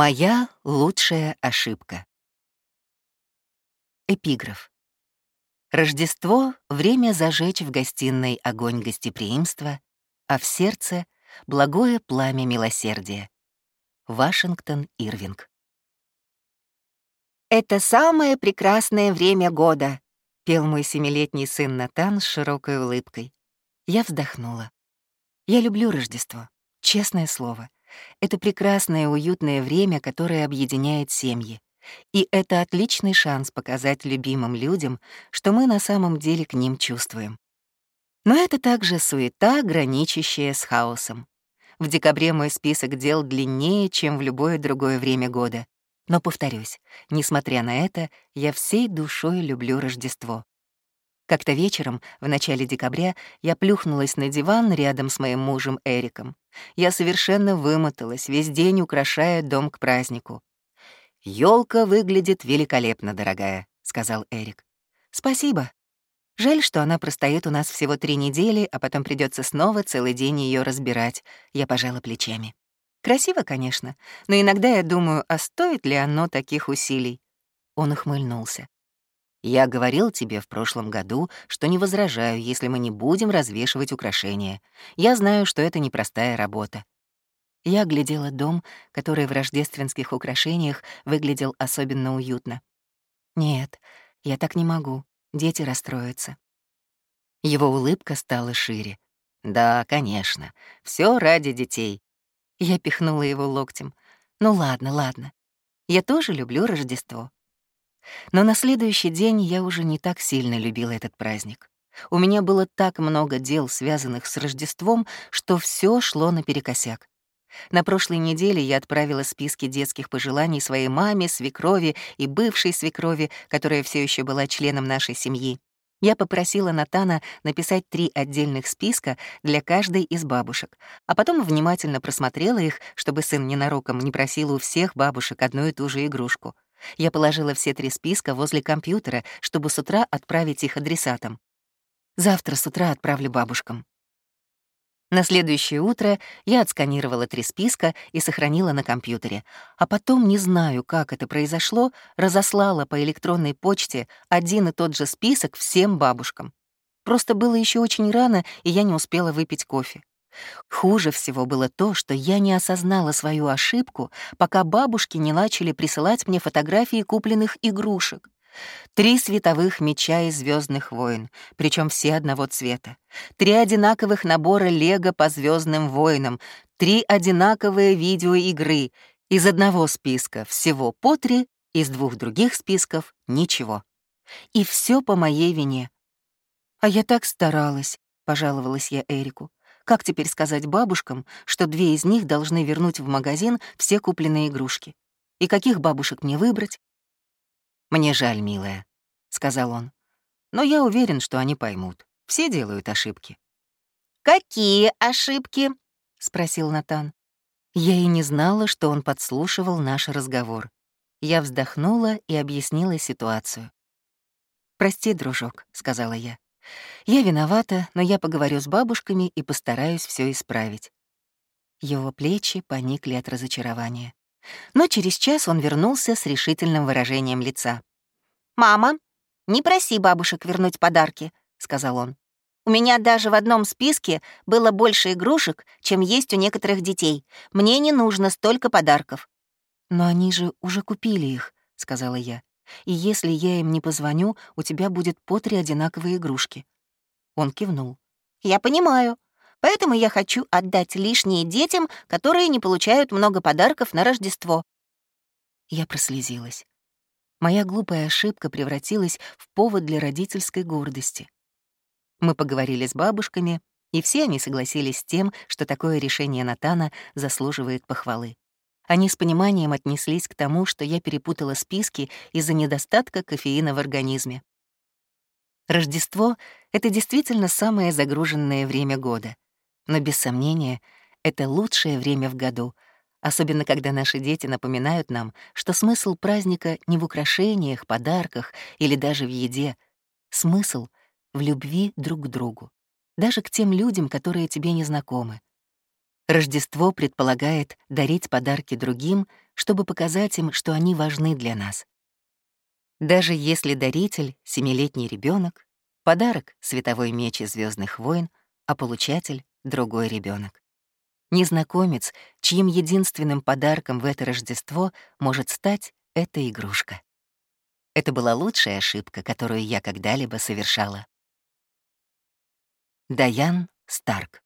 Моя лучшая ошибка. Эпиграф. Рождество — время зажечь в гостиной огонь гостеприимства, а в сердце — благое пламя милосердия. Вашингтон Ирвинг. «Это самое прекрасное время года», — пел мой семилетний сын Натан с широкой улыбкой. Я вздохнула. Я люблю Рождество, честное слово. Это прекрасное уютное время, которое объединяет семьи. И это отличный шанс показать любимым людям, что мы на самом деле к ним чувствуем. Но это также суета, граничащая с хаосом. В декабре мой список дел длиннее, чем в любое другое время года. Но, повторюсь, несмотря на это, я всей душой люблю Рождество. Как-то вечером, в начале декабря, я плюхнулась на диван рядом с моим мужем Эриком. Я совершенно вымоталась, весь день украшая дом к празднику. Елка выглядит великолепно, дорогая», — сказал Эрик. «Спасибо. Жаль, что она простоит у нас всего три недели, а потом придется снова целый день ее разбирать», — я пожала плечами. «Красиво, конечно, но иногда я думаю, а стоит ли оно таких усилий?» Он ухмыльнулся. Я говорил тебе в прошлом году, что не возражаю, если мы не будем развешивать украшения. Я знаю, что это непростая работа. Я глядела дом, который в рождественских украшениях выглядел особенно уютно. Нет, я так не могу. Дети расстроятся. Его улыбка стала шире. Да, конечно. Все ради детей. Я пихнула его локтем. Ну ладно, ладно. Я тоже люблю Рождество. Но на следующий день я уже не так сильно любила этот праздник. У меня было так много дел, связанных с Рождеством, что все шло наперекосяк. На прошлой неделе я отправила списки детских пожеланий своей маме, свекрови и бывшей свекрови, которая все еще была членом нашей семьи. Я попросила Натана написать три отдельных списка для каждой из бабушек, а потом внимательно просмотрела их, чтобы сын ненароком не просил у всех бабушек одну и ту же игрушку — я положила все три списка возле компьютера, чтобы с утра отправить их адресатам. Завтра с утра отправлю бабушкам. На следующее утро я отсканировала три списка и сохранила на компьютере, а потом, не знаю, как это произошло, разослала по электронной почте один и тот же список всем бабушкам. Просто было еще очень рано, и я не успела выпить кофе. Хуже всего было то, что я не осознала свою ошибку, пока бабушки не начали присылать мне фотографии купленных игрушек. Три световых меча из Звездных войн, причем все одного цвета. Три одинаковых набора Лего по Звездным войнам. Три одинаковые видеоигры. Из одного списка всего по три, из двух других списков — ничего. И все по моей вине. «А я так старалась», — пожаловалась я Эрику. Как теперь сказать бабушкам, что две из них должны вернуть в магазин все купленные игрушки? И каких бабушек мне выбрать? «Мне жаль, милая», — сказал он. «Но я уверен, что они поймут. Все делают ошибки». «Какие ошибки?» — спросил Натан. Я и не знала, что он подслушивал наш разговор. Я вздохнула и объяснила ситуацию. «Прости, дружок», — сказала я. Я виновата, но я поговорю с бабушками и постараюсь все исправить. Его плечи поникли от разочарования. Но через час он вернулся с решительным выражением лица. «Мама, не проси бабушек вернуть подарки», — сказал он. «У меня даже в одном списке было больше игрушек, чем есть у некоторых детей. Мне не нужно столько подарков». «Но они же уже купили их», — сказала я и если я им не позвоню, у тебя будет по три одинаковые игрушки». Он кивнул. «Я понимаю. Поэтому я хочу отдать лишние детям, которые не получают много подарков на Рождество». Я прослезилась. Моя глупая ошибка превратилась в повод для родительской гордости. Мы поговорили с бабушками, и все они согласились с тем, что такое решение Натана заслуживает похвалы. Они с пониманием отнеслись к тому, что я перепутала списки из-за недостатка кофеина в организме. Рождество — это действительно самое загруженное время года. Но, без сомнения, это лучшее время в году, особенно когда наши дети напоминают нам, что смысл праздника не в украшениях, подарках или даже в еде. Смысл — в любви друг к другу, даже к тем людям, которые тебе не знакомы. Рождество предполагает дарить подарки другим, чтобы показать им, что они важны для нас. Даже если даритель — семилетний ребенок, подарок — световой меч из звездных войн, а получатель — другой ребенок. Незнакомец, чьим единственным подарком в это Рождество может стать эта игрушка. Это была лучшая ошибка, которую я когда-либо совершала. Даян Старк